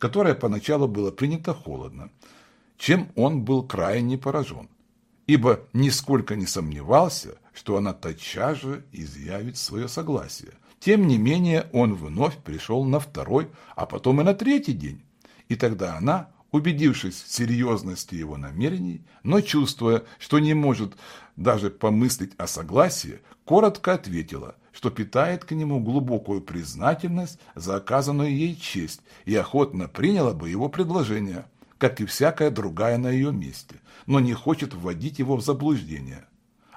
которое поначалу было принято холодно, чем он был крайне поражен, ибо нисколько не сомневался, что она тотчас же изъявит свое согласие. Тем не менее, он вновь пришел на второй, а потом и на третий день, и тогда она, убедившись в серьезности его намерений, но чувствуя, что не может даже помыслить о согласии, коротко ответила, что питает к нему глубокую признательность за оказанную ей честь и охотно приняла бы его предложение, как и всякая другая на ее месте, но не хочет вводить его в заблуждение,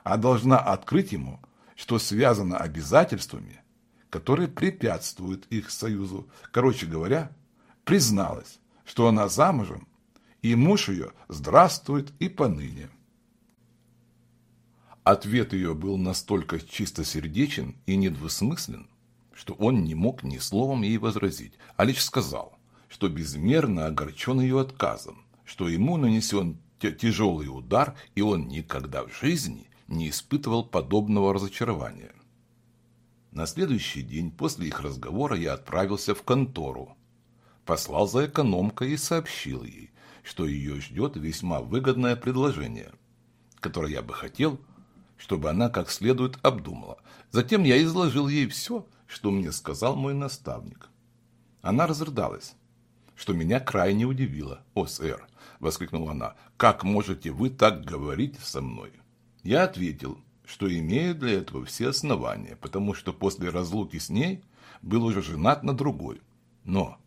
а должна открыть ему, что связано обязательствами, которые препятствуют их союзу. Короче говоря, призналась, что она замужем, и муж ее здравствует и поныне. Ответ ее был настолько чистосердечен и недвусмыслен, что он не мог ни словом ей возразить, а лишь сказал, что безмерно огорчен ее отказом, что ему нанесен тяжелый удар, и он никогда в жизни не испытывал подобного разочарования. На следующий день после их разговора я отправился в контору, послал за экономкой и сообщил ей, что ее ждет весьма выгодное предложение, которое я бы хотел – чтобы она как следует обдумала. Затем я изложил ей все, что мне сказал мой наставник. Она разрыдалась, что меня крайне удивило. «О, сэр!» – воскликнула она. «Как можете вы так говорить со мной?» Я ответил, что имею для этого все основания, потому что после разлуки с ней был уже женат на другой. «Но,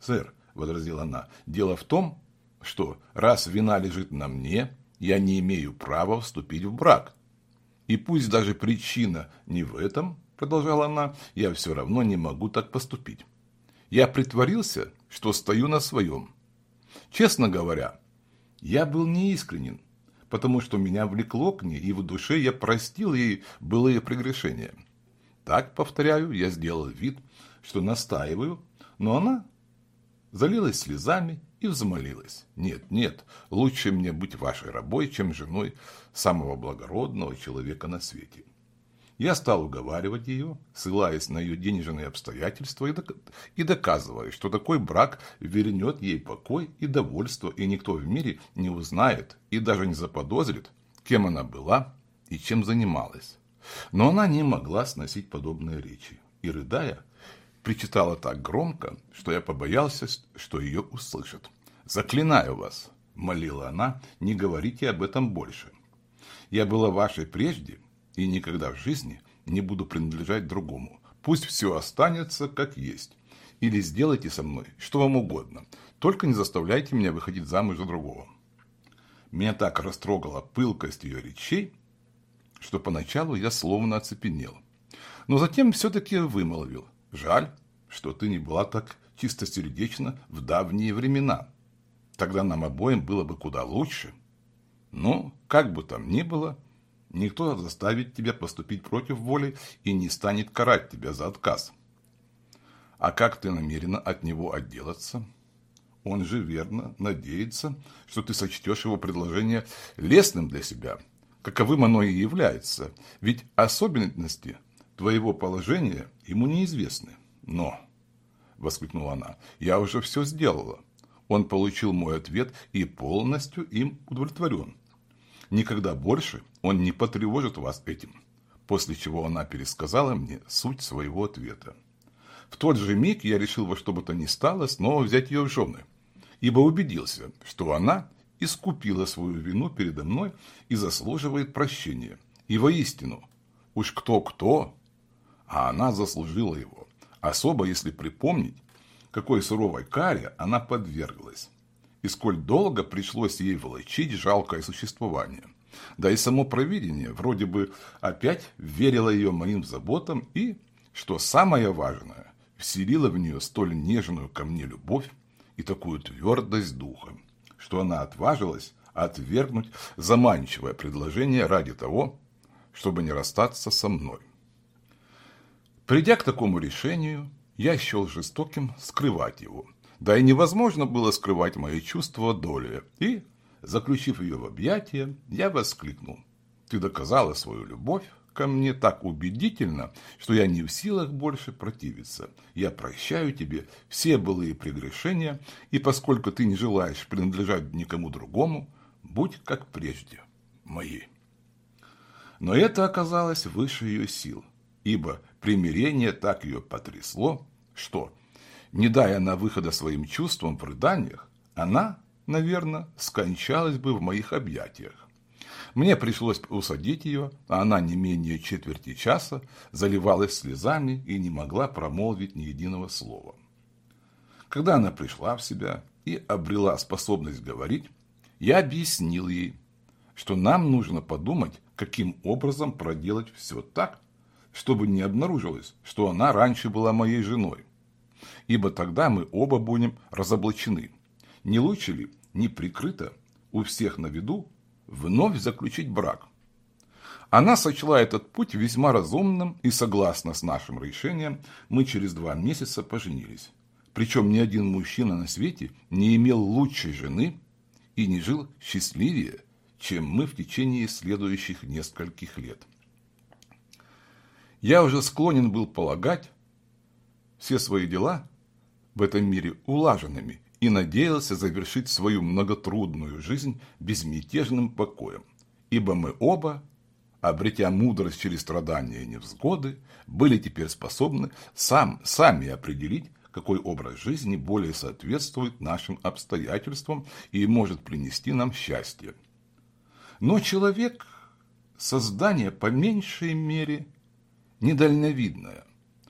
сэр», – возразила она, – «дело в том, что раз вина лежит на мне, я не имею права вступить в брак. И пусть даже причина не в этом, продолжала она, я все равно не могу так поступить. Я притворился, что стою на своем. Честно говоря, я был неискренен, потому что меня влекло к ней, и в душе я простил ей былые прегрешения. Так, повторяю, я сделал вид, что настаиваю, но она залилась слезами и взмолилась. «Нет, нет, лучше мне быть вашей рабой, чем женой самого благородного человека на свете». Я стал уговаривать ее, ссылаясь на ее денежные обстоятельства и доказывая, что такой брак вернет ей покой и довольство, и никто в мире не узнает и даже не заподозрит, кем она была и чем занималась. Но она не могла сносить подобные речи и, рыдая, причитала так громко, что я побоялся, что ее услышат. «Заклинаю вас», – молила она, – «не говорите об этом больше. Я была вашей прежде и никогда в жизни не буду принадлежать другому. Пусть все останется как есть. Или сделайте со мной что вам угодно, только не заставляйте меня выходить замуж за другого». Меня так растрогала пылкость ее речей, что поначалу я словно оцепенел. Но затем все-таки вымолвил. Жаль, что ты не была так чистосердечна в давние времена. Тогда нам обоим было бы куда лучше. Но, как бы там ни было, никто заставит тебя поступить против воли и не станет карать тебя за отказ. А как ты намерена от него отделаться? Он же верно надеется, что ты сочтешь его предложение лестным для себя, каковым оно и является, ведь особенности твоего положения ему неизвестны. Но, — воскликнула она, — я уже все сделала. Он получил мой ответ и полностью им удовлетворен. Никогда больше он не потревожит вас этим. После чего она пересказала мне суть своего ответа. В тот же миг я решил во что бы то ни стало снова взять ее в жены, ибо убедился, что она искупила свою вину передо мной и заслуживает прощения. И воистину, уж кто-кто, а она заслужила его, особо если припомнить, какой суровой каре она подверглась, и сколь долго пришлось ей волочить жалкое существование. Да и само провидение вроде бы опять верило ее моим заботам и, что самое важное, вселило в нее столь нежную ко мне любовь и такую твердость духа, что она отважилась отвергнуть заманчивое предложение ради того, чтобы не расстаться со мной. Придя к такому решению, я счел жестоким скрывать его. Да и невозможно было скрывать мои чувства доли. И, заключив ее в объятия, я воскликнул. Ты доказала свою любовь ко мне так убедительно, что я не в силах больше противиться. Я прощаю тебе все былые прегрешения, и поскольку ты не желаешь принадлежать никому другому, будь как прежде, мои. Но это оказалось выше ее сил, ибо примирение так ее потрясло, что, не дая на выхода своим чувствам в рыданиях, она, наверное, скончалась бы в моих объятиях. Мне пришлось усадить ее, а она не менее четверти часа заливалась слезами и не могла промолвить ни единого слова. Когда она пришла в себя и обрела способность говорить, я объяснил ей, что нам нужно подумать, каким образом проделать все так, чтобы не обнаружилось, что она раньше была моей женой. Ибо тогда мы оба будем разоблачены. Не лучше ли, не прикрыто, у всех на виду, вновь заключить брак. Она сочла этот путь весьма разумным и согласно с нашим решением мы через два месяца поженились. Причем ни один мужчина на свете не имел лучшей жены и не жил счастливее, чем мы в течение следующих нескольких лет. Я уже склонен был полагать все свои дела в этом мире улаженными и надеялся завершить свою многотрудную жизнь безмятежным покоем, ибо мы оба, обретя мудрость через страдания и невзгоды, были теперь способны сам, сами определить, какой образ жизни более соответствует нашим обстоятельствам и может принести нам счастье. Но человек – создание по меньшей мере недальновидное,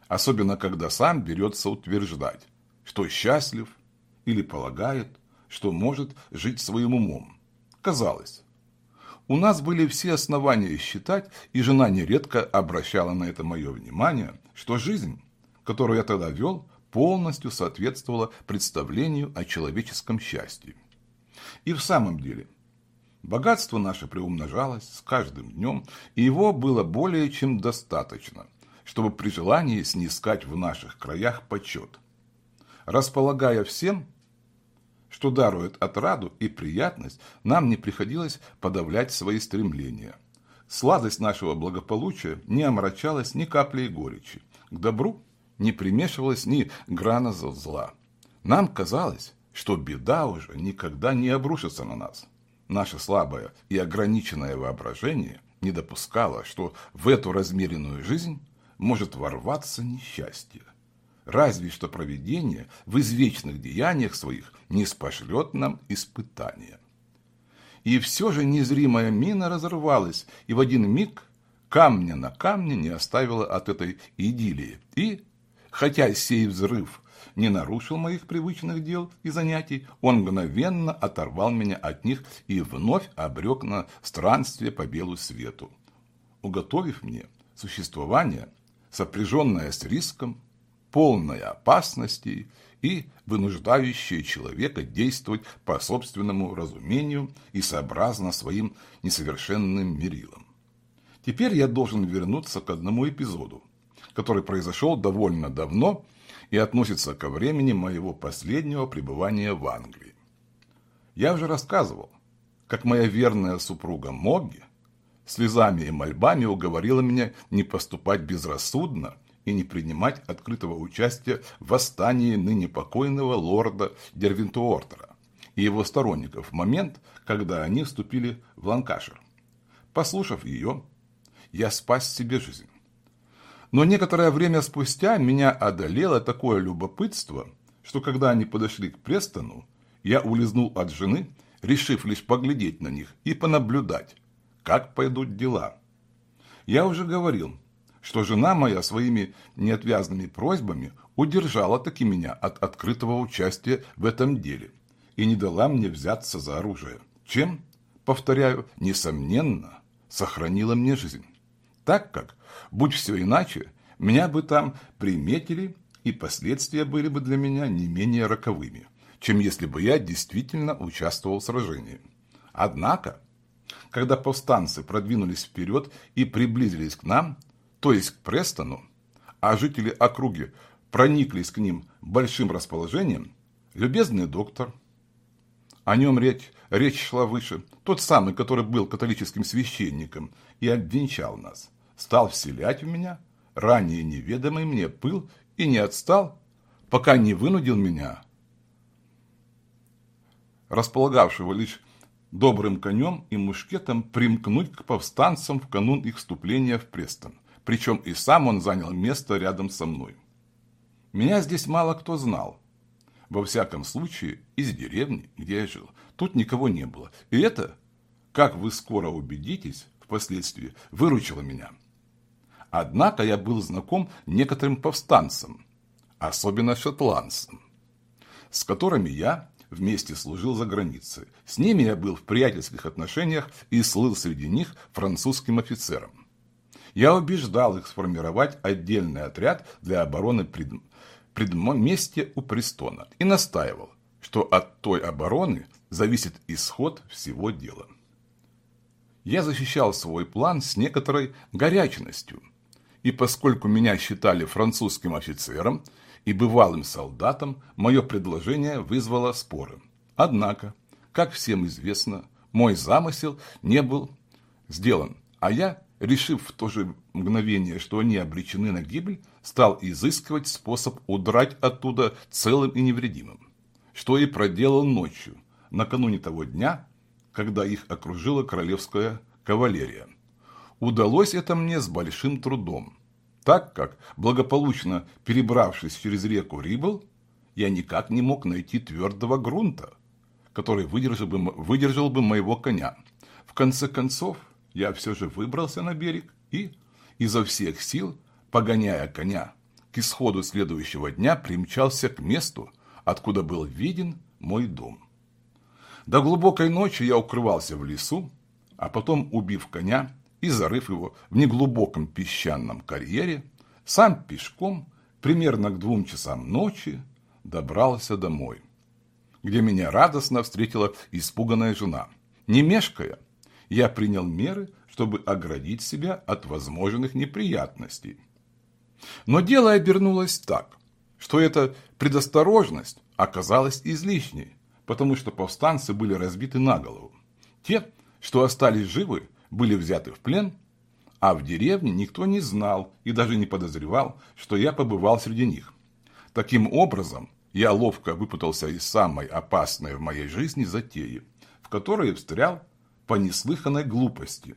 особенно когда сам берется утверждать, что счастлив – или полагает, что может жить своим умом. Казалось, у нас были все основания считать, и жена нередко обращала на это мое внимание, что жизнь, которую я тогда вел, полностью соответствовала представлению о человеческом счастье. И в самом деле, богатство наше приумножалось с каждым днем, и его было более чем достаточно, чтобы при желании снискать в наших краях почет. Располагая всем, что дарует отраду и приятность, нам не приходилось подавлять свои стремления. Сладость нашего благополучия не омрачалась ни каплей горечи. К добру не примешивалась ни грана зла. Нам казалось, что беда уже никогда не обрушится на нас. Наше слабое и ограниченное воображение не допускало, что в эту размеренную жизнь может ворваться несчастье разве что провидение в извечных деяниях своих не спошлет нам испытания. И все же незримая мина разорвалась, и в один миг камня на камне не оставила от этой идиллии. И, хотя сей взрыв не нарушил моих привычных дел и занятий, он мгновенно оторвал меня от них и вновь обрек на странствие по белу свету, уготовив мне существование, сопряженное с риском, полной опасности и вынуждающее человека действовать по собственному разумению и сообразно своим несовершенным мерилам. Теперь я должен вернуться к одному эпизоду, который произошел довольно давно и относится ко времени моего последнего пребывания в Англии. Я уже рассказывал, как моя верная супруга Могги слезами и мольбами уговорила меня не поступать безрассудно и не принимать открытого участия в восстании ныне покойного лорда Дервинтуортера и его сторонников в момент, когда они вступили в Ланкашир. Послушав ее, я спас себе жизнь. Но некоторое время спустя меня одолело такое любопытство, что когда они подошли к Престону, я улизнул от жены, решив лишь поглядеть на них и понаблюдать, как пойдут дела. Я уже говорил, что жена моя своими неотвязными просьбами удержала таки меня от открытого участия в этом деле и не дала мне взяться за оружие, чем, повторяю, несомненно, сохранила мне жизнь. Так как, будь все иначе, меня бы там приметили, и последствия были бы для меня не менее роковыми, чем если бы я действительно участвовал в сражении. Однако, когда повстанцы продвинулись вперед и приблизились к нам, то есть к Престону, а жители округи прониклись к ним большим расположением, любезный доктор, о нем речь, речь шла выше, тот самый, который был католическим священником и обвенчал нас, стал вселять в меня ранее неведомый мне пыл и не отстал, пока не вынудил меня, располагавшего лишь добрым конем и мушкетом, примкнуть к повстанцам в канун их вступления в Престон. Причем и сам он занял место рядом со мной. Меня здесь мало кто знал. Во всяком случае, из деревни, где я жил, тут никого не было. И это, как вы скоро убедитесь, впоследствии выручило меня. Однако я был знаком некоторым повстанцам, особенно шотландцам, с которыми я вместе служил за границей. С ними я был в приятельских отношениях и слыл среди них французским офицером. Я убеждал их сформировать отдельный отряд для обороны пред... у Престона и настаивал, что от той обороны зависит исход всего дела. Я защищал свой план с некоторой горячностью, и поскольку меня считали французским офицером и бывалым солдатом, мое предложение вызвало споры. Однако, как всем известно, мой замысел не был сделан, а я, решив в то же мгновение, что они обречены на гибель, стал изыскивать способ удрать оттуда целым и невредимым, что и проделал ночью, накануне того дня, когда их окружила королевская кавалерия. Удалось это мне с большим трудом, так как, благополучно перебравшись через реку Рибл, я никак не мог найти твердого грунта, который выдержал бы, выдержал бы моего коня. В конце концов, я все же выбрался на берег и, изо всех сил, погоняя коня, к исходу следующего дня примчался к месту, откуда был виден мой дом. До глубокой ночи я укрывался в лесу, а потом, убив коня, и, зарыв его в неглубоком песчаном карьере, сам пешком примерно к двум часам ночи добрался домой, где меня радостно встретила испуганная жена. Не мешкая, я принял меры, чтобы оградить себя от возможных неприятностей. Но дело обернулось так, что эта предосторожность оказалась излишней, потому что повстанцы были разбиты на голову. Те, что остались живы, были взяты в плен, а в деревне никто не знал и даже не подозревал, что я побывал среди них. Таким образом, я ловко выпутался из самой опасной в моей жизни затеи, в которой встрял по неслыханной глупости.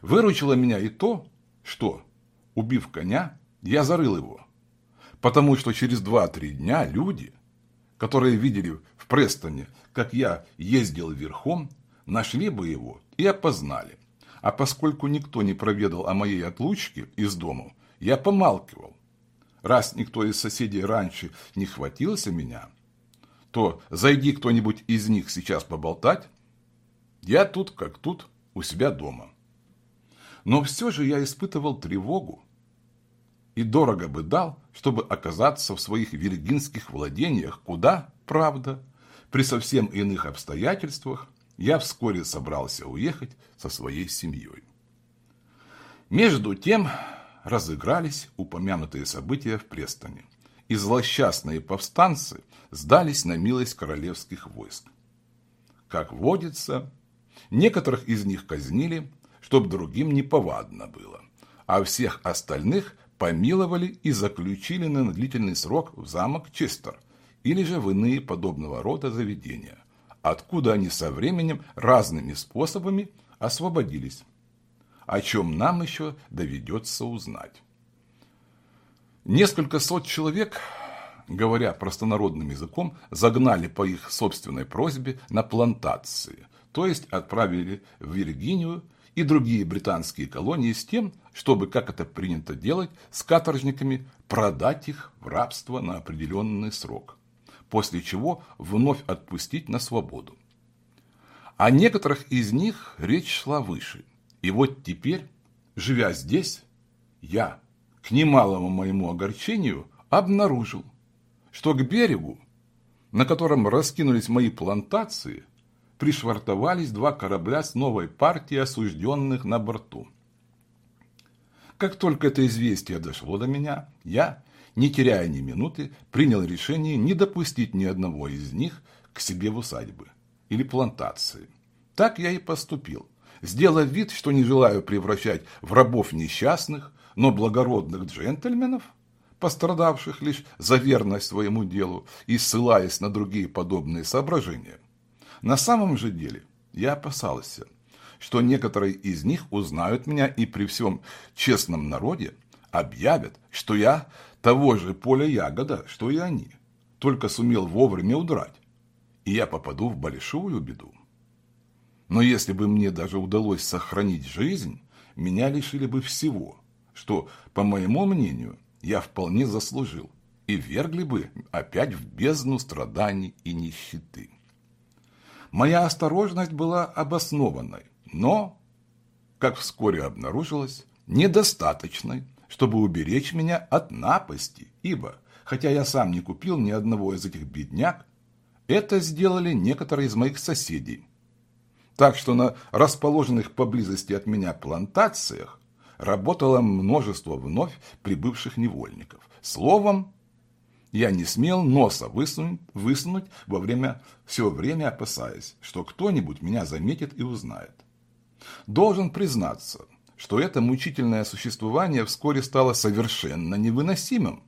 Выручило меня и то, что, убив коня, я зарыл его, потому что через два-три дня люди, которые видели в Престоне, как я ездил верхом, нашли бы его и опознали. А поскольку никто не проведал о моей отлучке из дому, я помалкивал. Раз никто из соседей раньше не хватился меня, то зайди кто-нибудь из них сейчас поболтать, я тут как тут, у себя дома. Но все же я испытывал тревогу и дорого бы дал, чтобы оказаться в своих виргинских владениях, куда, правда, при совсем иных обстоятельствах я вскоре собрался уехать со своей семьей. Между тем разыгрались упомянутые события в Престоне, и злосчастные повстанцы сдались на милость королевских войск. Как водится, некоторых из них казнили, чтоб другим неповадно было, а всех остальных помиловали и заключили на длительный срок в замок Честер или же в иные подобного рода заведения, откуда они со временем разными способами освободились, о чем нам еще доведется узнать. Несколько сот человек, говоря простонародным языком, загнали по их собственной просьбе на плантации, то есть отправили в Виргинию и другие британские колонии с тем, чтобы, как это принято делать, с каторжниками продать их в рабство на определенный срок после чего вновь отпустить на свободу. О некоторых из них речь шла выше. И вот теперь, живя здесь, я, к немалому моему огорчению, обнаружил, что к берегу, на котором раскинулись мои плантации, пришвартовались два корабля с новой партией осужденных на борту. Как только это известие дошло до меня, я, не теряя ни минуты, принял решение не допустить ни одного из них к себе в усадьбы или плантации. Так я и поступил, сделав вид, что не желаю превращать в рабов несчастных, но благородных джентльменов, пострадавших лишь за верность своему делу и ссылаясь на другие подобные соображения. На самом же деле я опасался, что некоторые из них узнают меня и при всем честном народе объявят, что я того же поля ягода, что и они, только сумел вовремя удрать, и я попаду в большую беду. Но если бы мне даже удалось сохранить жизнь, меня лишили бы всего, что, по моему мнению, я вполне заслужил, и вергли бы опять в бездну страданий и нищеты. Моя осторожность была обоснованной, но, как вскоре обнаружилось, недостаточной, чтобы уберечь меня от напасти, ибо, хотя я сам не купил ни одного из этих бедняк, это сделали некоторые из моих соседей. Так что на расположенных поблизости от меня плантациях работало множество вновь прибывших невольников. Словом, я не смел носа высунуть, высунуть во время, все время опасаясь, что кто-нибудь меня заметит и узнает. Должен признаться, что это мучительное существование вскоре стало совершенно невыносимым,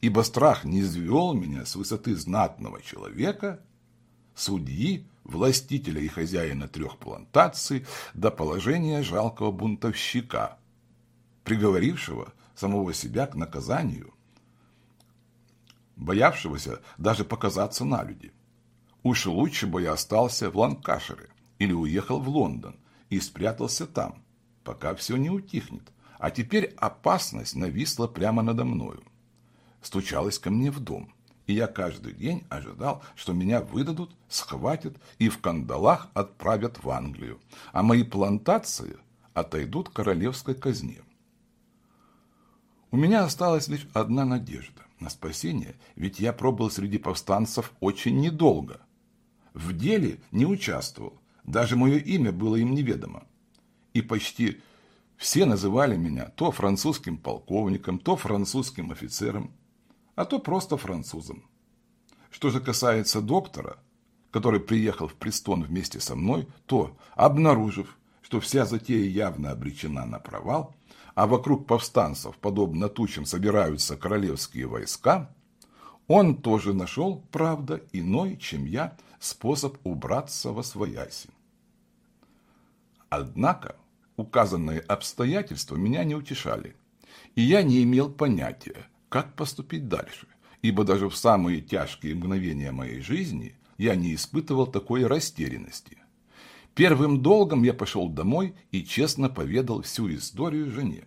ибо страх не извел меня с высоты знатного человека, судьи, властителя и хозяина трех плантаций до положения жалкого бунтовщика, приговорившего самого себя к наказанию, боявшегося даже показаться на люди. Уж лучше бы я остался в Ланкашере или уехал в Лондон и спрятался там, пока все не утихнет. А теперь опасность нависла прямо надо мною. Стучалась ко мне в дом, и я каждый день ожидал, что меня выдадут, схватят и в кандалах отправят в Англию, а мои плантации отойдут королевской казне. У меня осталась лишь одна надежда на спасение, ведь я пробыл среди повстанцев очень недолго. В деле не участвовал, даже мое имя было им неведомо и почти все называли меня то французским полковником, то французским офицером, а то просто французом. Что же касается доктора, который приехал в Престон вместе со мной, то, обнаружив, что вся затея явно обречена на провал, а вокруг повстанцев, подобно тучам, собираются королевские войска, он тоже нашел, правда, иной, чем я, способ убраться во свояси. Однако указанные обстоятельства меня не утешали, и я не имел понятия, как поступить дальше, ибо даже в самые тяжкие мгновения моей жизни я не испытывал такой растерянности. Первым долгом я пошел домой и честно поведал всю историю жене.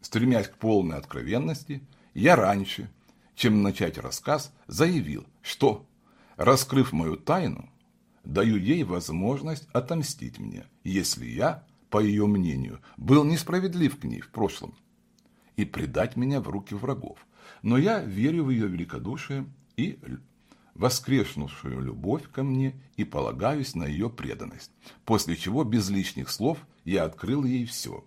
Стремясь к полной откровенности, я раньше, чем начать рассказ, заявил, что, раскрыв мою тайну, даю ей возможность отомстить мне, если я по ее мнению, был несправедлив к ней в прошлом и предать меня в руки врагов. Но я верю в ее великодушие и воскреснувшую любовь ко мне и полагаюсь на ее преданность, после чего без лишних слов я открыл ей все.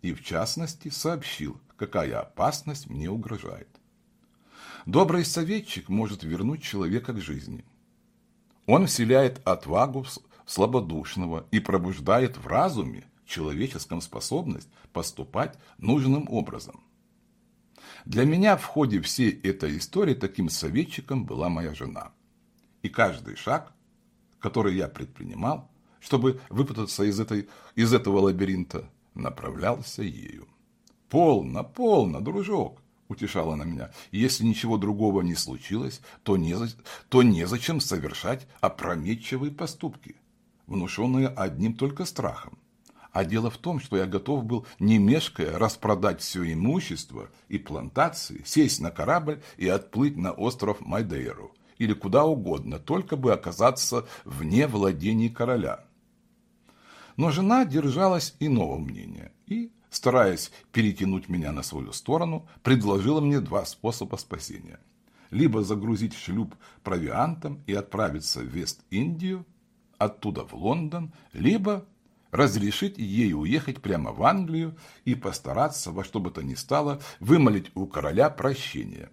И в частности сообщил, какая опасность мне угрожает. Добрый советчик может вернуть человека к жизни. Он вселяет отвагу слабодушного и пробуждает в разуме человеческом способность поступать нужным образом. Для меня в ходе всей этой истории таким советчиком была моя жена. И каждый шаг, который я предпринимал, чтобы выпутаться из, этой, из этого лабиринта, направлялся ею. «Полно, полно, дружок!» – утешала она меня. «Если ничего другого не случилось, то, не, то незачем совершать опрометчивые поступки внушенные одним только страхом. А дело в том, что я готов был, не мешкая, распродать все имущество и плантации, сесть на корабль и отплыть на остров Майдейру или куда угодно, только бы оказаться вне владений короля. Но жена держалась иного мнения и, стараясь перетянуть меня на свою сторону, предложила мне два способа спасения. Либо загрузить шлюп провиантом и отправиться в Вест-Индию, оттуда в Лондон, либо разрешить ей уехать прямо в Англию и постараться во что бы то ни стало вымолить у короля прощение.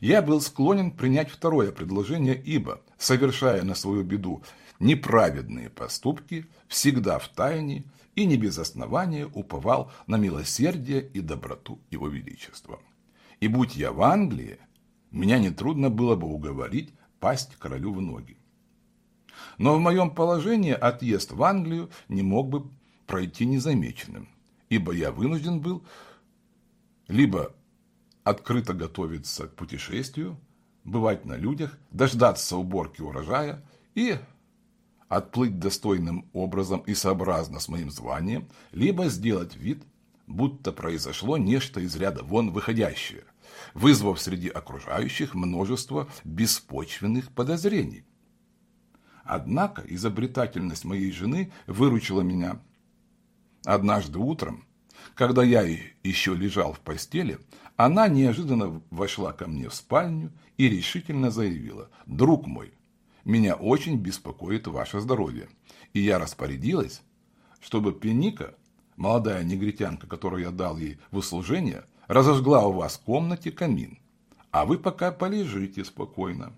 Я был склонен принять второе предложение, ибо, совершая на свою беду неправедные поступки, всегда в тайне и не без основания уповал на милосердие и доброту Его Величества. И будь я в Англии, меня нетрудно было бы уговорить пасть королю в ноги. Но в моем положении отъезд в Англию не мог бы пройти незамеченным, ибо я вынужден был либо открыто готовиться к путешествию, бывать на людях, дождаться уборки урожая и отплыть достойным образом и сообразно с моим званием, либо сделать вид, будто произошло нечто из ряда вон выходящее, вызвав среди окружающих множество беспочвенных подозрений. Однако изобретательность моей жены выручила меня. Однажды утром, когда я еще лежал в постели, она неожиданно вошла ко мне в спальню и решительно заявила, «Друг мой, меня очень беспокоит ваше здоровье, и я распорядилась, чтобы Пеника, молодая негритянка, которую я дал ей в услужение, разожгла у вас в комнате камин, а вы пока полежите спокойно.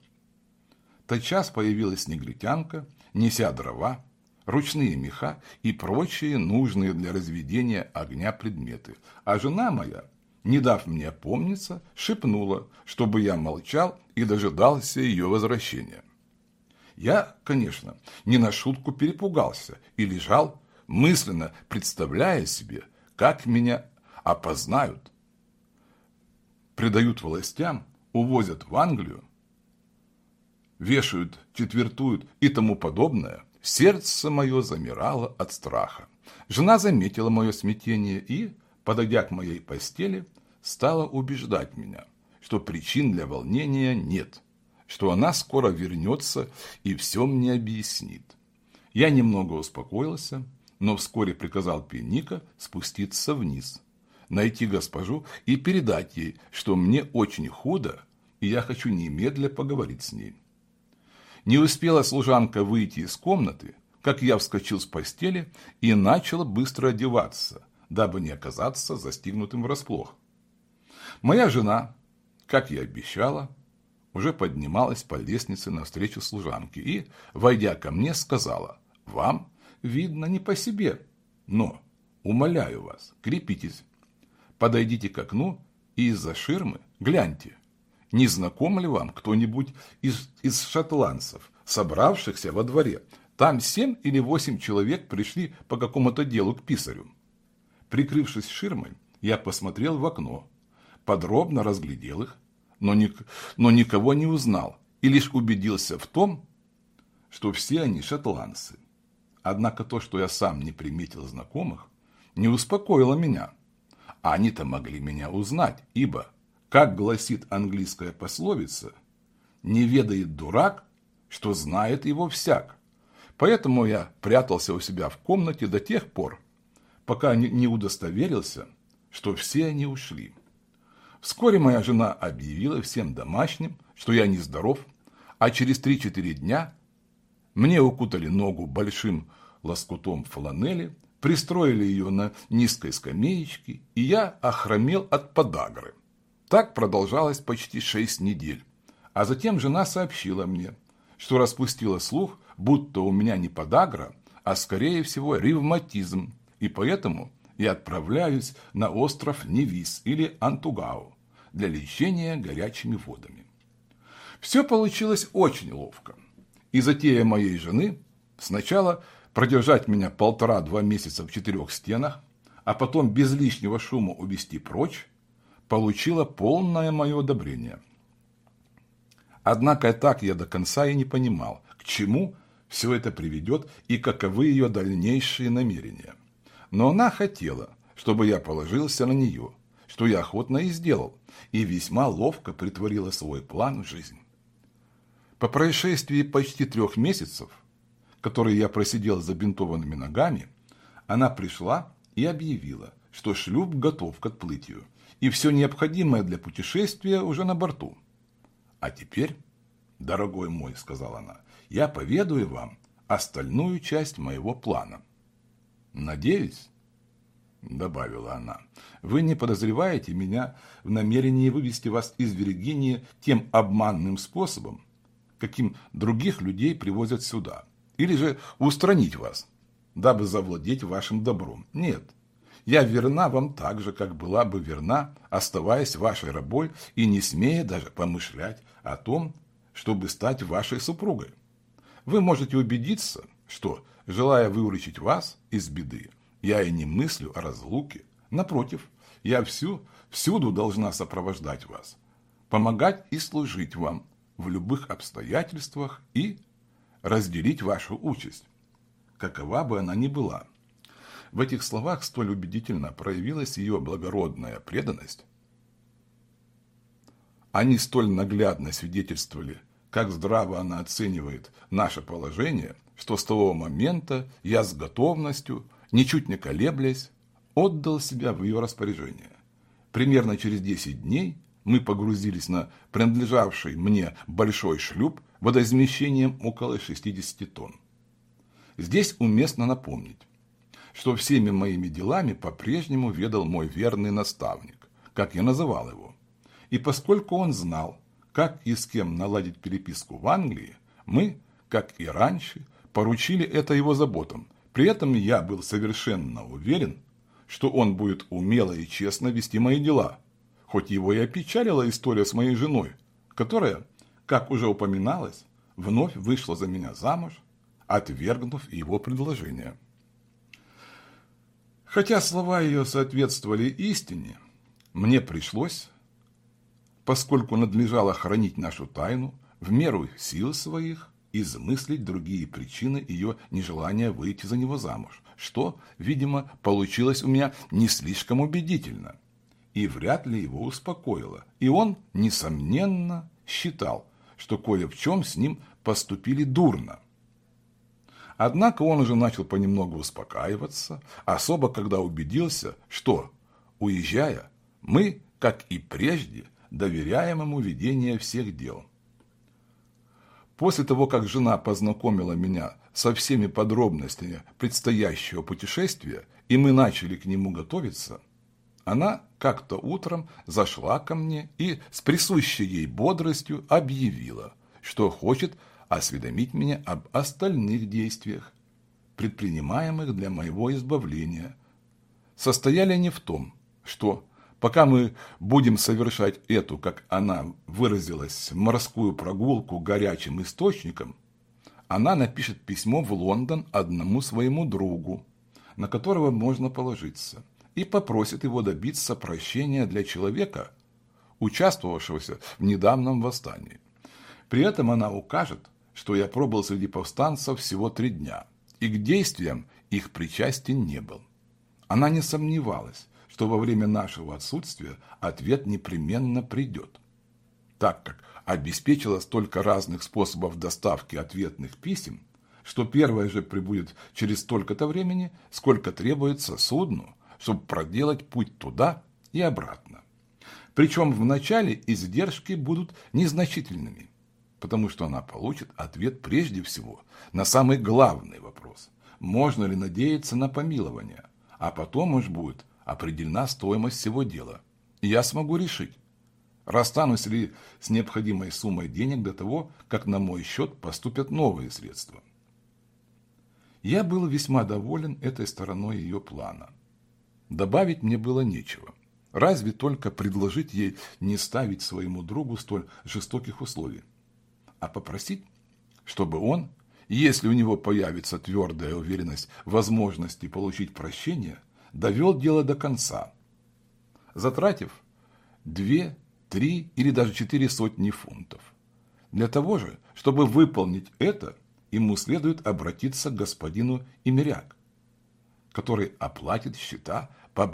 Тотчас появилась негритянка, неся дрова, ручные меха и прочие нужные для разведения огня предметы, а жена моя, не дав мне опомниться, шепнула, чтобы я молчал и дожидался ее возвращения. Я, конечно, не на шутку перепугался и лежал, мысленно представляя себе, как меня опознают предают властям, увозят в Англию, вешают, четвертуют и тому подобное, сердце мое замирало от страха. Жена заметила мое смятение и, подойдя к моей постели, стала убеждать меня, что причин для волнения нет, что она скоро вернется и все мне объяснит. Я немного успокоился, но вскоре приказал Пенника спуститься вниз – найти госпожу и передать ей, что мне очень худо, и я хочу немедля поговорить с ней. Не успела служанка выйти из комнаты, как я вскочил с постели и начал быстро одеваться, дабы не оказаться застигнутым врасплох. Моя жена, как и обещала, уже поднималась по лестнице навстречу служанке и, войдя ко мне, сказала, «Вам, видно, не по себе, но, умоляю вас, крепитесь, подойдите к окну и из-за ширмы гляньте, не знаком ли вам кто-нибудь из, из шотландцев, собравшихся во дворе. Там семь или восемь человек пришли по какому-то делу к писарю. Прикрывшись ширмой, я посмотрел в окно, подробно разглядел их, но, ник но никого не узнал и лишь убедился в том, что все они шотландцы. Однако то, что я сам не приметил знакомых, не успокоило меня – а они-то могли меня узнать, ибо, как гласит английская пословица, не ведает дурак, что знает его всяк. Поэтому я прятался у себя в комнате до тех пор, пока не удостоверился, что все они ушли. Вскоре моя жена объявила всем домашним, что я нездоров, а через 3-4 дня мне укутали ногу большим лоскутом фланели, пристроили ее на низкой скамеечке, и я охромел от подагры. Так продолжалось почти шесть недель. А затем жена сообщила мне, что распустила слух, будто у меня не подагра, а скорее всего ревматизм, и поэтому я отправляюсь на остров Невис или Антугау для лечения горячими водами. Все получилось очень ловко. И затея моей жены сначала – продержать меня полтора-два месяца в четырех стенах, а потом без лишнего шума увести прочь, получила полное мое одобрение. Однако так я до конца и не понимал, к чему все это приведет и каковы ее дальнейшие намерения. Но она хотела, чтобы я положился на нее, что я охотно и сделал, и весьма ловко притворила свой план в жизнь. По происшествии почти трех месяцев – которые я просидел с забинтованными ногами, она пришла и объявила, что шлюп готов к отплытию, и все необходимое для путешествия уже на борту. А теперь, дорогой мой, сказала она, я поведаю вам остальную часть моего плана. Надеюсь, добавила она, вы не подозреваете меня в намерении вывести вас из Виргинии тем обманным способом, каким других людей привозят сюда, или же устранить вас, дабы завладеть вашим добром. Нет, я верна вам так же, как была бы верна, оставаясь вашей рабой и не смея даже помышлять о том, чтобы стать вашей супругой. Вы можете убедиться, что, желая выручить вас из беды, я и не мыслю о разлуке. Напротив, я всю, всюду должна сопровождать вас, помогать и служить вам в любых обстоятельствах и разделить вашу участь, какова бы она ни была. В этих словах столь убедительно проявилась ее благородная преданность. Они столь наглядно свидетельствовали, как здраво она оценивает наше положение, что с того момента я с готовностью ничуть не колеблясь, отдал себя в ее распоряжение. Примерно через 10 дней мы погрузились на принадлежавший мне большой шлюп водоизмещением около 60 тонн. Здесь уместно напомнить, что всеми моими делами по-прежнему ведал мой верный наставник, как я называл его. И поскольку он знал, как и с кем наладить переписку в Англии, мы, как и раньше, поручили это его заботам, при этом я был совершенно уверен, что он будет умело и честно вести мои дела, хоть его и опечалила история с моей женой, которая, как уже упоминалось, вновь вышла за меня замуж, отвергнув его предложение. Хотя слова ее соответствовали истине, мне пришлось, поскольку надлежало хранить нашу тайну, в меру сил своих измыслить другие причины ее нежелания выйти за него замуж, что, видимо, получилось у меня не слишком убедительно и вряд ли его успокоило. И он, несомненно, считал, что кое в чем с ним поступили дурно. Однако он уже начал понемногу успокаиваться, особо когда убедился, что, уезжая, мы, как и прежде, доверяем ему ведение всех дел – После того, как жена познакомила меня со всеми подробностями предстоящего путешествия, и мы начали к нему готовиться, она как-то утром зашла ко мне и с присущей ей бодростью объявила, что хочет осведомить меня об остальных действиях, предпринимаемых для моего избавления. Состояли они в том, что Пока мы будем совершать эту, как она выразилась, морскую прогулку горячим источником, она напишет письмо в Лондон одному своему другу, на которого можно положиться, и попросит его добиться прощения для человека, участвовавшегося в недавнем восстании. При этом она укажет, что я пробыл среди повстанцев всего три дня, и к действиям их причастен не был. Она не сомневалась, что во время нашего отсутствия ответ непременно придет. Так как обеспечила столько разных способов доставки ответных писем, что первое же прибудет через столько-то времени, сколько требуется судну, чтобы проделать путь туда и обратно. Причем вначале издержки будут незначительными, потому что она получит ответ прежде всего на самый главный вопрос – можно ли надеяться на помилование, а потом уж будет определена стоимость всего дела. Я смогу решить, расстанусь ли с необходимой суммой денег до того, как на мой счет поступят новые средства. Я был весьма доволен этой стороной ее плана. Добавить мне было нечего. Разве только предложить ей не ставить своему другу столь жестоких условий, а попросить, чтобы он, если у него появится твердая уверенность в возможности получить прощение, довел дело до конца, затратив две, три или даже четыре сотни фунтов. Для того же, чтобы выполнить это, ему следует обратиться к господину Имеряк, который оплатит счета по,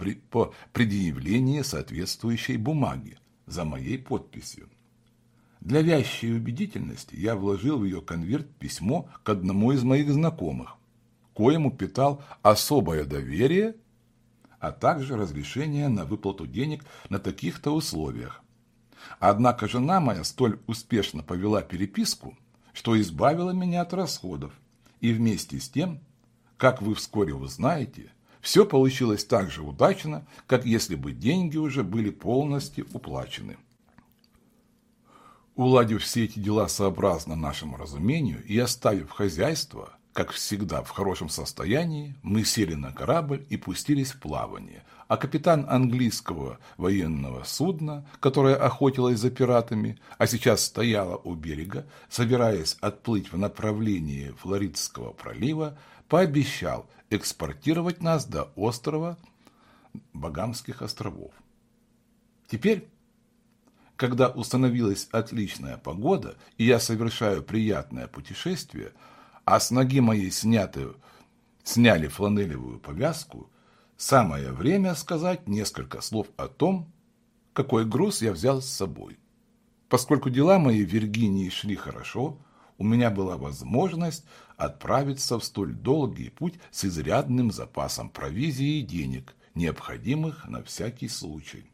предъявлении соответствующей бумаги за моей подписью. Для вящей убедительности я вложил в ее конверт письмо к одному из моих знакомых, коему питал особое доверие а также разрешение на выплату денег на таких-то условиях. Однако жена моя столь успешно повела переписку, что избавила меня от расходов, и вместе с тем, как вы вскоре узнаете, Все получилось так же удачно, как если бы деньги уже были полностью уплачены. Уладив все эти дела сообразно нашему разумению и оставив хозяйство, как всегда, в хорошем состоянии, мы сели на корабль и пустились в плавание, а капитан английского военного судна, которое охотилось за пиратами, а сейчас стояло у берега, собираясь отплыть в направлении Флоридского пролива, пообещал экспортировать нас до острова Багамских островов. Теперь когда установилась отличная погода, и я совершаю приятное путешествие, а с ноги моей сняты, сняли фланелевую повязку, самое время сказать несколько слов о том, какой груз я взял с собой. Поскольку дела мои в Виргинии шли хорошо, у меня была возможность отправиться в столь долгий путь с изрядным запасом провизии и денег, необходимых на всякий случай.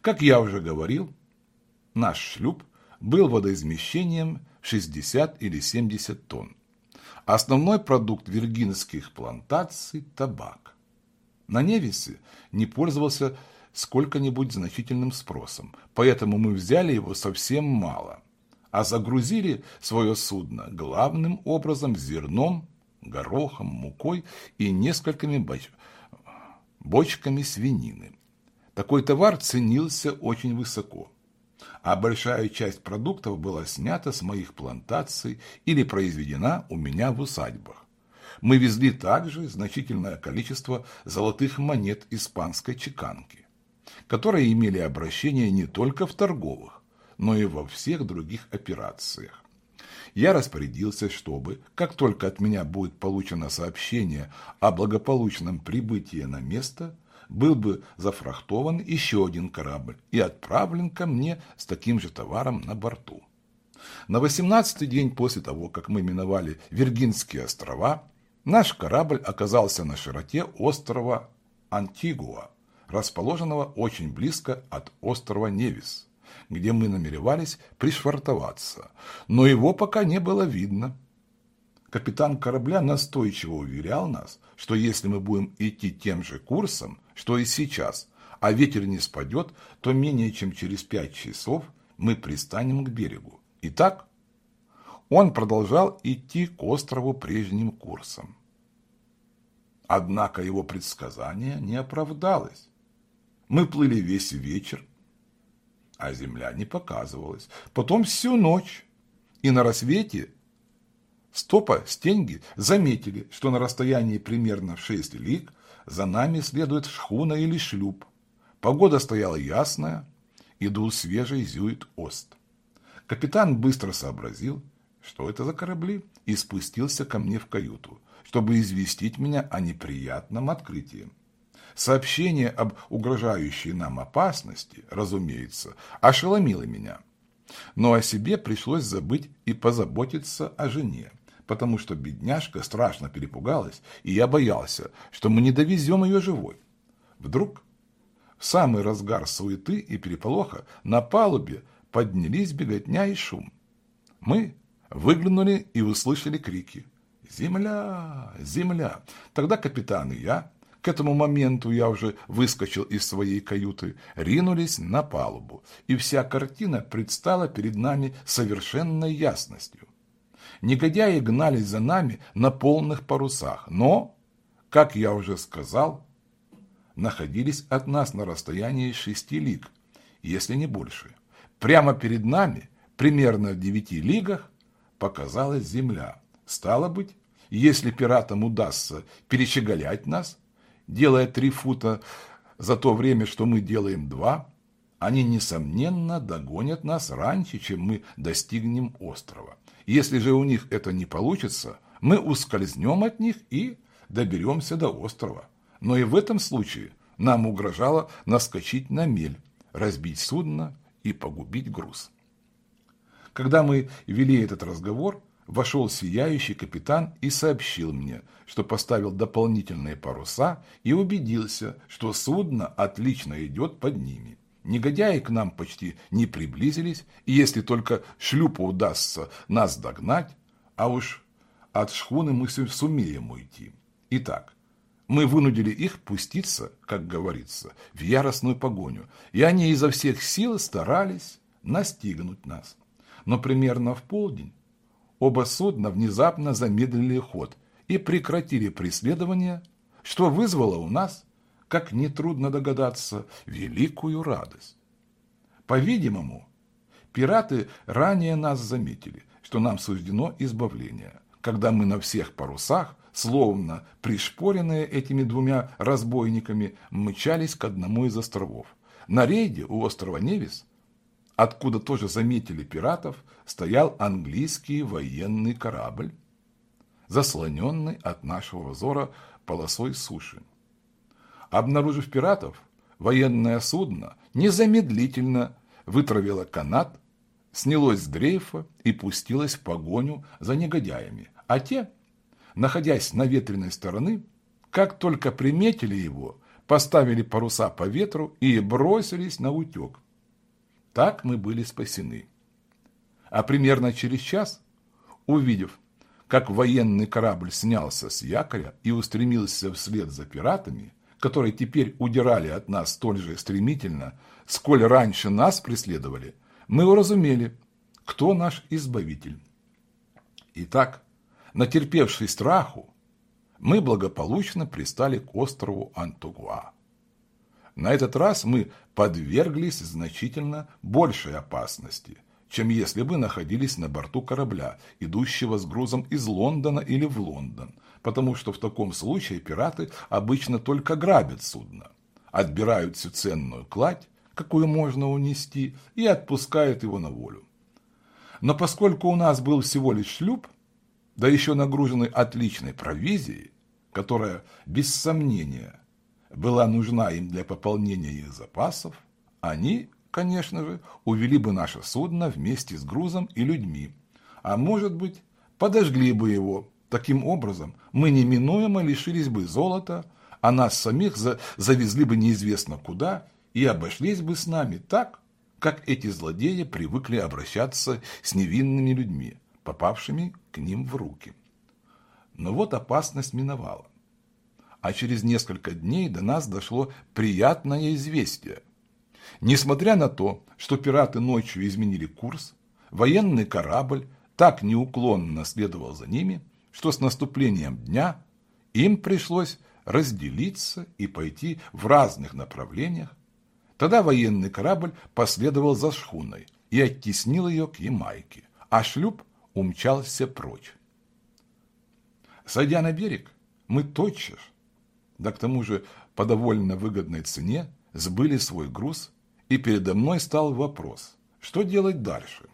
Как я уже говорил, наш шлюп был водоизмещением 60 или 70 тонн. Основной продукт виргинских плантаций – табак. На Невисе не пользовался сколько-нибудь значительным спросом, поэтому мы взяли его совсем мало, а загрузили свое судно главным образом зерном, горохом, мукой и несколькими боч... бочками свинины. Такой товар ценился очень высоко а большая часть продуктов была снята с моих плантаций или произведена у меня в усадьбах. Мы везли также значительное количество золотых монет испанской чеканки, которые имели обращение не только в торговых, но и во всех других операциях. Я распорядился, чтобы, как только от меня будет получено сообщение о благополучном прибытии на место, был бы зафрахтован еще один корабль и отправлен ко мне с таким же товаром на борту. На восемнадцатый день после того, как мы миновали Виргинские острова, наш корабль оказался на широте острова Антигуа, расположенного очень близко от острова Невис, где мы намеревались пришвартоваться, но его пока не было видно. Капитан корабля настойчиво уверял нас, что если мы будем идти тем же курсом, что и сейчас, а ветер не спадет, то менее чем через пять часов мы пристанем к берегу. Итак, он продолжал идти к острову прежним курсом. Однако его предсказание не оправдалось. Мы плыли весь вечер, а земля не показывалась. Потом всю ночь. И на рассвете Стопа с Тенги заметили, что на расстоянии примерно в 6 лиг за нами следует шхуна или шлюп. Погода стояла ясная, и дул свежий зюит-ост. Капитан быстро сообразил, что это за корабли, и спустился ко мне в каюту, чтобы известить меня о неприятном открытии. Сообщение об угрожающей нам опасности, разумеется, ошеломило меня. Но о себе пришлось забыть и позаботиться о жене потому что бедняжка страшно перепугалась, и я боялся, что мы не довезем ее живой. Вдруг, в самый разгар суеты и переполоха, на палубе поднялись беготня и шум. Мы выглянули и услышали крики. «Земля! Земля!» Тогда капитан и я, к этому моменту я уже выскочил из своей каюты, ринулись на палубу, и вся картина предстала перед нами совершенной ясностью. Негодяи гнались за нами на полных парусах, но, как я уже сказал, находились от нас на расстоянии шести лиг, если не больше. Прямо перед нами, примерно в девяти лигах, показалась земля. Стало быть, если пиратам удастся перечеголять нас, делая три фута за то время, что мы делаем два, они, несомненно, догонят нас раньше, чем мы достигнем острова. Если же у них это не получится, мы ускользнем от них и доберемся до острова. Но и в этом случае нам угрожало наскочить на мель, разбить судно и погубить груз. Когда мы вели этот разговор, вошел сияющий капитан и сообщил мне, что поставил дополнительные паруса и убедился, что судно отлично идет под ними. Негодяи к нам почти не приблизились, и если только шлюпу удастся нас догнать, а уж от шхуны мы сумеем уйти. Итак, мы вынудили их пуститься, как говорится, в яростную погоню, и они изо всех сил старались настигнуть нас. Но примерно в полдень оба судна внезапно замедлили ход и прекратили преследование, что вызвало у нас, как нетрудно догадаться, великую радость. По-видимому, пираты ранее нас заметили, что нам суждено избавление, когда мы на всех парусах словно пришпоренные этими двумя разбойниками, мчались к одному из островов. На рейде у острова Невис, откуда тоже заметили пиратов, стоял английский военный корабль, заслоненный от нашего взора полосой суши. Обнаружив пиратов, военное судно незамедлительно вытравило канат, снялось с дрейфа и пустилось в погоню за негодяями, а те – находясь на ветреной стороны, как только приметили его, поставили паруса по ветру и бросились на утек. Так мы были спасены. А примерно через час, увидев, как военный корабль снялся с якоря и устремился вслед за пиратами, которые теперь удирали от нас столь же стремительно, сколь раньше нас преследовали, мы уразумели, кто наш избавитель. Итак, Натерпевший страху, мы благополучно пристали к острову Антугуа. На этот раз мы подверглись значительно большей опасности, чем если бы находились на борту корабля, идущего с грузом из Лондона или в Лондон, потому что в таком случае пираты обычно только грабят судно, отбирают всю ценную кладь, какую можно унести, и отпускают его на волю. Но поскольку у нас был всего лишь шлюп, да еще нагруженный отличной провизией, которая, без сомнения, была нужна им для пополнения их запасов, они, конечно же, увели бы наше судно вместе с грузом и людьми, а может быть, подожгли бы его. Таким образом, мы неминуемо лишились бы золота, а нас самих за завезли бы неизвестно куда и обошлись бы с нами так, как эти злодеи привыкли обращаться с невинными людьми попавшими к ним в руки. Но вот опасность миновала. А через несколько дней до нас дошло приятное известие. Несмотря на то, что пираты ночью изменили курс, военный корабль так неуклонно следовал за ними, что с наступлением дня им пришлось разделиться и пойти в разных направлениях. Тогда военный корабль последовал за шхуной и оттеснил ее к Ямайке, а шлюп умчался прочь. Сойдя на берег, мы тотчас, да к тому же по довольно выгодной цене, сбыли свой груз, и передо мной стал вопрос, что делать дальше.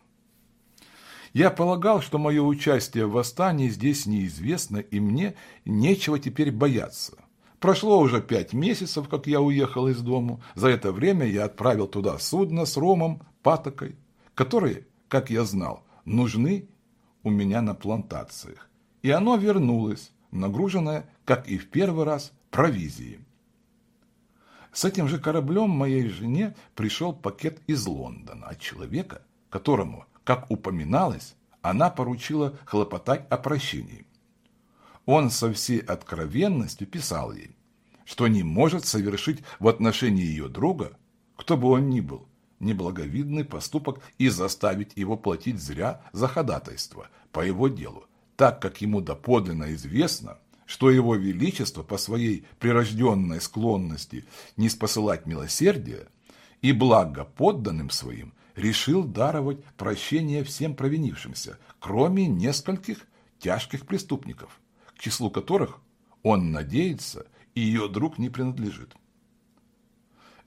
Я полагал, что мое участие в восстании здесь неизвестно, и мне нечего теперь бояться. Прошло уже пять месяцев, как я уехал из дому. За это время я отправил туда судно с ромом, патокой, которые, как я знал, нужны у меня на плантациях, и оно вернулось, нагруженное, как и в первый раз, провизией. С этим же кораблем моей жене пришел пакет из Лондона от человека, которому, как упоминалось, она поручила хлопотать о прощении. Он со всей откровенностью писал ей, что не может совершить в отношении ее друга, кто бы он ни был, неблаговидный поступок и заставить его платить зря за ходатайство по его делу, так как ему доподлинно известно, что его величество по своей прирожденной склонности не спосылать милосердие и благо подданным своим решил даровать прощение всем провинившимся, кроме нескольких тяжких преступников, к числу которых он надеется и ее друг не принадлежит.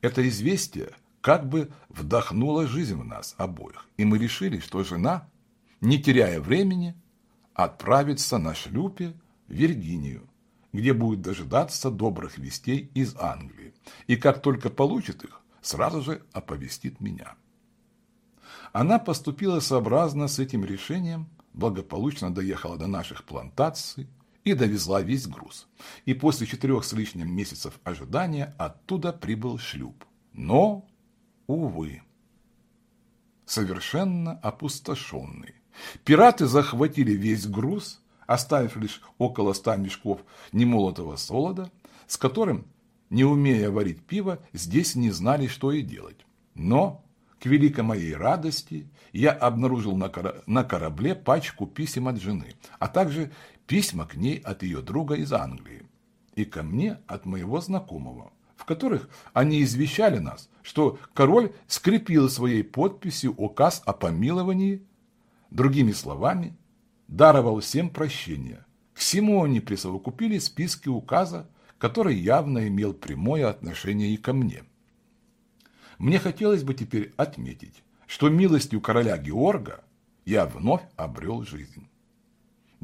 Это известие – как бы вдохнула жизнь в нас обоих, и мы решили, что жена, не теряя времени, отправится на шлюпе в Виргинию, где будет дожидаться добрых вестей из Англии, и как только получит их, сразу же оповестит меня. Она поступила сообразно с этим решением, благополучно доехала до наших плантаций и довезла весь груз. И после четырех с лишним месяцев ожидания оттуда прибыл шлюп. Но увы, совершенно опустошенный. Пираты захватили весь груз, оставив лишь около ста мешков немолотого солода, с которым, не умея варить пиво, здесь не знали, что и делать. Но, к великой моей радости, я обнаружил на корабле пачку писем от жены, а также письма к ней от ее друга из Англии и ко мне от моего знакомого, в которых они извещали нас, что король скрепил своей подписью указ о помиловании, другими словами, даровал всем прощение. К всему они присовокупили списки указа, который явно имел прямое отношение и ко мне. Мне хотелось бы теперь отметить, что милостью короля Георга я вновь обрел жизнь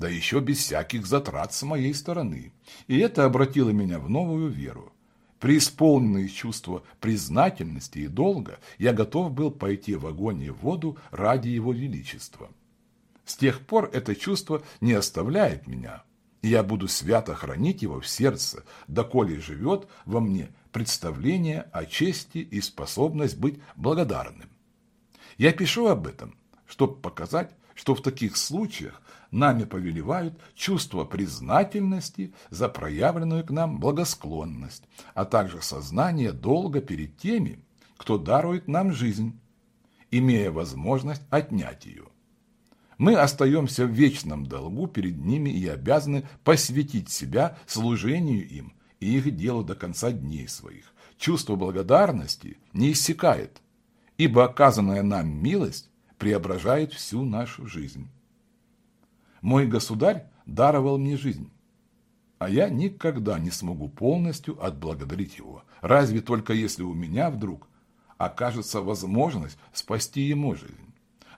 да еще без всяких затрат с моей стороны. И это обратило меня в новую веру. Преисполненный чувство признательности и долга, я готов был пойти в огонь и в воду ради его величества. С тех пор это чувство не оставляет меня, и я буду свято хранить его в сердце, доколе живет во мне представление о чести и способность быть благодарным. Я пишу об этом, чтобы показать, что в таких случаях нами повелевают чувство признательности за проявленную к нам благосклонность, а также сознание долга перед теми, кто дарует нам жизнь, имея возможность отнять ее. Мы остаемся в вечном долгу перед ними и обязаны посвятить себя служению им и их делу до конца дней своих. Чувство благодарности не иссякает, ибо оказанная нам милость преображает всю нашу жизнь. Мой государь даровал мне жизнь, а я никогда не смогу полностью отблагодарить его, разве только если у меня вдруг окажется возможность спасти ему жизнь.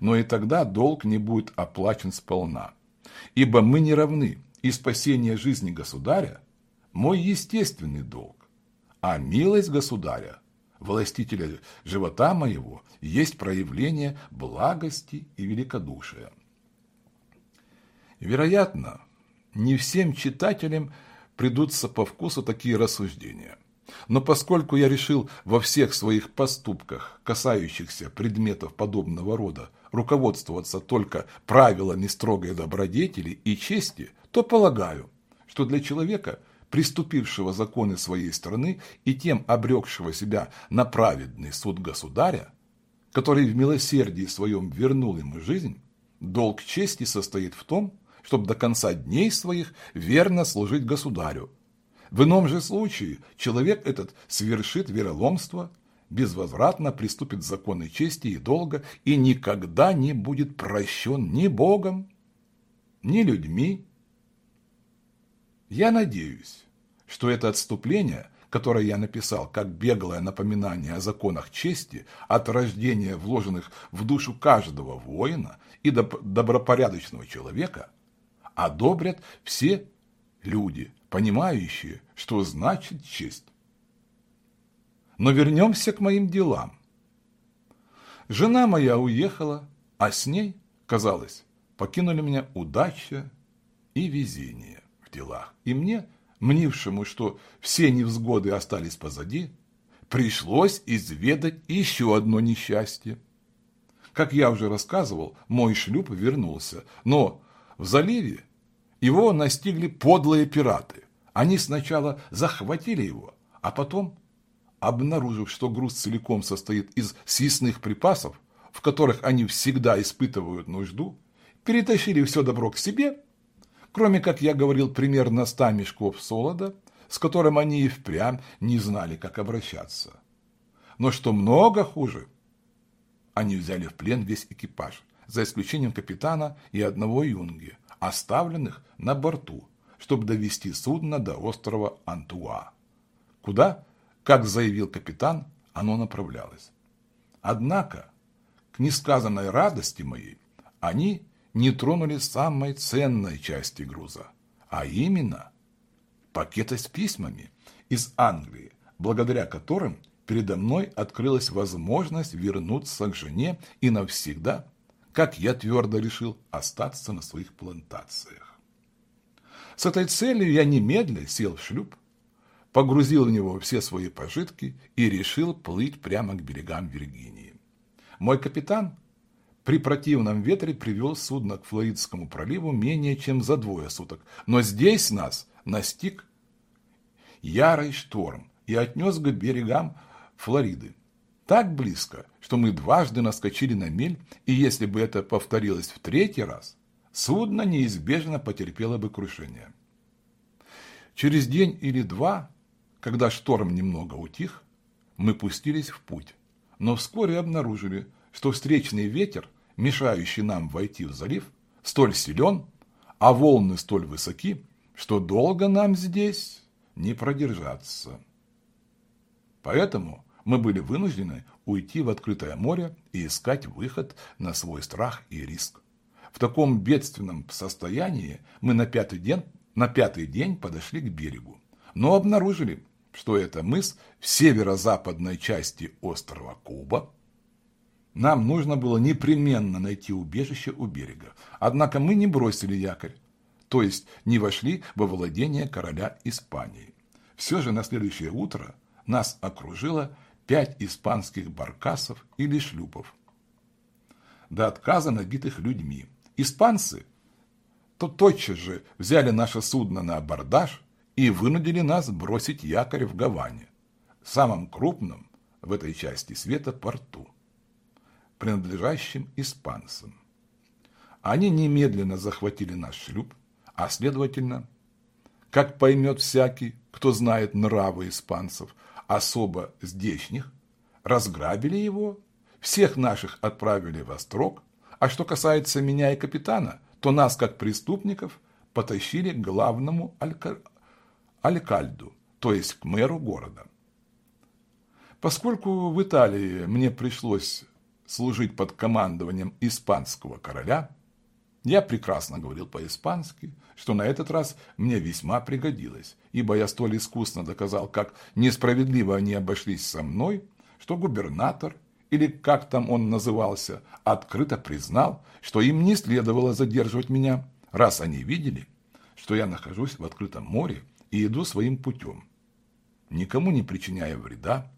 Но и тогда долг не будет оплачен сполна, ибо мы не равны, и спасение жизни государя – мой естественный долг, а милость государя властителя живота моего, есть проявление благости и великодушия. Вероятно, не всем читателям придутся по вкусу такие рассуждения. Но поскольку я решил во всех своих поступках, касающихся предметов подобного рода, руководствоваться только правилами строгой добродетели и чести, то полагаю, что для человека – приступившего законы своей страны и тем обрекшего себя на праведный суд государя, который в милосердии своем вернул ему жизнь, долг чести состоит в том, чтобы до конца дней своих верно служить государю. В ином же случае человек этот совершит вероломство, безвозвратно приступит законы чести и долга и никогда не будет прощен ни Богом, ни людьми, я надеюсь, что это отступление, которое я написал как беглое напоминание о законах чести от рождения вложенных в душу каждого воина и добропорядочного человека, одобрят все люди, понимающие, что значит честь. Но вернемся к моим делам. Жена моя уехала, а с ней, казалось, покинули меня удача и везение делах, и мне, мнившему, что все невзгоды остались позади, пришлось изведать еще одно несчастье. Как я уже рассказывал, мой шлюп вернулся, но в заливе его настигли подлые пираты. Они сначала захватили его, а потом, обнаружив, что груз целиком состоит из съестных припасов, в которых они всегда испытывают нужду, перетащили все добро к себе Кроме, как я говорил, примерно ста мешков солода, с которым они и впрямь не знали, как обращаться. Но что много хуже, они взяли в плен весь экипаж, за исключением капитана и одного юнги, оставленных на борту, чтобы довести судно до острова Антуа, куда, как заявил капитан, оно направлялось. Однако, к несказанной радости моей, они не тронули самой ценной части груза, а именно пакета с письмами из Англии, благодаря которым передо мной открылась возможность вернуться к жене и навсегда, как я твердо решил, остаться на своих плантациях. С этой целью я немедля сел в шлюп, погрузил в него все свои пожитки и решил плыть прямо к берегам Виргинии. Мой капитан при противном ветре привел судно к Флоридскому проливу менее чем за двое суток. Но здесь нас настиг ярый шторм и отнес к берегам Флориды. Так близко, что мы дважды наскочили на мель, и если бы это повторилось в третий раз, судно неизбежно потерпело бы крушение. Через день или два, когда шторм немного утих, мы пустились в путь, но вскоре обнаружили, что встречный ветер, мешающий нам войти в залив, столь силен, а волны столь высоки, что долго нам здесь не продержаться. Поэтому мы были вынуждены уйти в открытое море и искать выход на свой страх и риск. В таком бедственном состоянии мы на пятый день, на пятый день подошли к берегу, но обнаружили, что это мыс в северо-западной части острова Куба. Нам нужно было непременно найти убежище у берега, однако мы не бросили якорь, то есть не вошли во владение короля Испании. Все же на следующее утро нас окружило пять испанских баркасов или шлюпов, до отказа набитых людьми. Испанцы то тотчас же взяли наше судно на абордаж и вынудили нас бросить якорь в Гаване, самом крупном в этой части света порту, принадлежащем испанцам. Они немедленно захватили наш шлюп, а следовательно, как поймет всякий, кто знает нравы испанцев, особо здешних, разграбили его, всех наших отправили в острог, а что касается меня и капитана, то нас, как преступников, потащили к главному алька... алькальду, то есть к мэру города. Поскольку в Италии мне пришлось служить под командованием испанского короля, я прекрасно говорил по-испански, что на этот раз мне весьма пригодилось, ибо я столь искусно доказал, как несправедливо они обошлись со мной, что губернатор, или как там он назывался, открыто признал, что им не следовало задерживать меня, раз они видели, что я нахожусь в открытом море и иду своим путем, никому не причиняя вреда,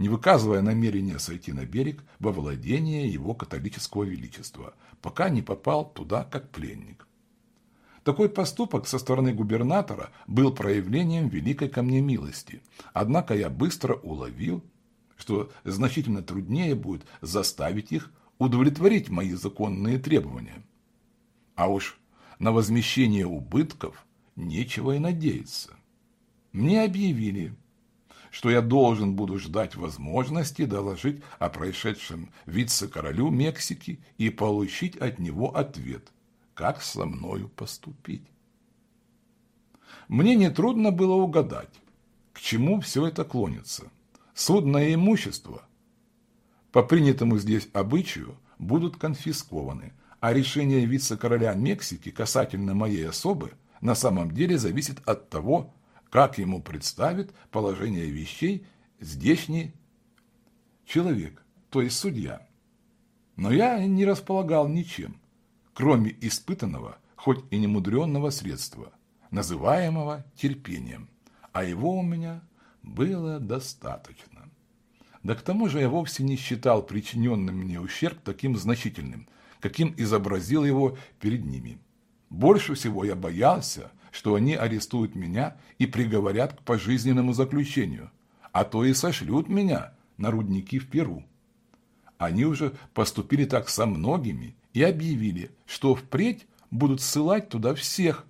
не выказывая намерения сойти на берег во владение его католического величества, пока не попал туда как пленник. Такой поступок со стороны губернатора был проявлением великой ко мне милости, однако я быстро уловил, что значительно труднее будет заставить их удовлетворить мои законные требования. А уж на возмещение убытков нечего и надеяться. Мне объявили, что я должен буду ждать возможности доложить о происшедшем вице-королю Мексики и получить от него ответ, как со мною поступить. Мне нетрудно было угадать, к чему все это клонится. Судное имущество по принятому здесь обычаю будут конфискованы, а решение вице-короля Мексики касательно моей особы на самом деле зависит от того, как ему представит положение вещей здешний человек, то есть судья. Но я не располагал ничем, кроме испытанного, хоть и немудренного средства, называемого терпением, а его у меня было достаточно. Да к тому же я вовсе не считал причиненным мне ущерб таким значительным, каким изобразил его перед ними. Больше всего я боялся, что они арестуют меня и приговорят к пожизненному заключению, а то и сошлют меня на рудники в Перу. Они уже поступили так со многими и объявили, что впредь будут ссылать туда всех,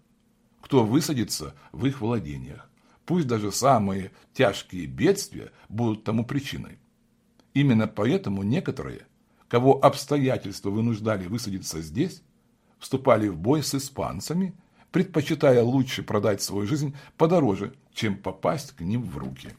кто высадится в их владениях. Пусть даже самые тяжкие бедствия будут тому причиной. Именно поэтому некоторые, кого обстоятельства вынуждали высадиться здесь, вступали в бой с испанцами – предпочитая лучше продать свою жизнь подороже, чем попасть к ним в руки.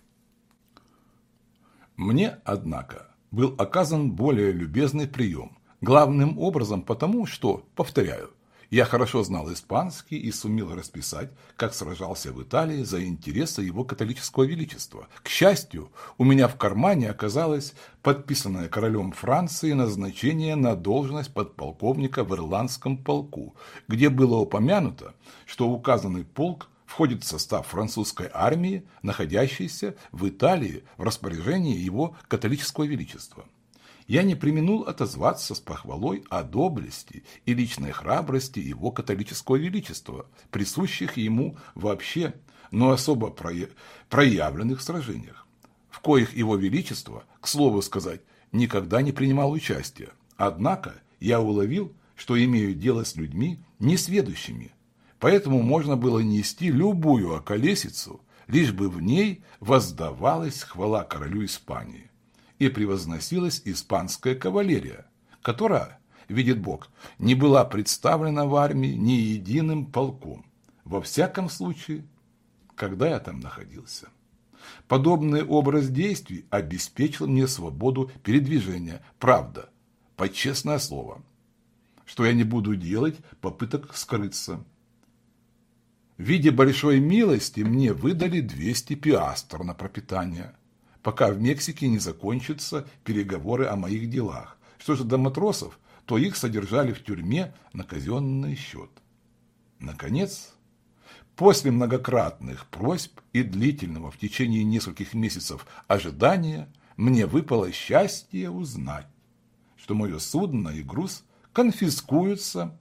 Мне, однако, был оказан более любезный прием, главным образом потому, что, повторяю, я хорошо знал испанский и сумел расписать, как сражался в Италии за интересы его католического величества. К счастью, у меня в кармане оказалось подписанное королем Франции назначение на должность подполковника в ирландском полку, где было упомянуто, что указанный полк входит в состав французской армии, находящейся в Италии в распоряжении его католического величества. Я не применул отозваться с похвалой о доблести и личной храбрости его католического величества, присущих ему вообще, но особо проявленных сражениях, в коих его величество, к слову сказать, никогда не принимал участия. Однако я уловил, что имею дело с людьми несведущими, поэтому можно было нести любую околесицу, лишь бы в ней воздавалась хвала королю Испании и превозносилась испанская кавалерия, которая, видит Бог, не была представлена в армии ни единым полком, во всяком случае, когда я там находился. Подобный образ действий обеспечил мне свободу передвижения, правда, под честное слово, что я не буду делать попыток скрыться. В виде большой милости мне выдали 200 пиастр на пропитание, пока в Мексике не закончатся переговоры о моих делах. Что же до матросов, то их содержали в тюрьме на казенный счет. Наконец, После многократных просьб и длительного в течение нескольких месяцев ожидания мне выпало счастье узнать, что мое судно и груз конфискуются,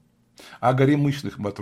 а горемычных матросов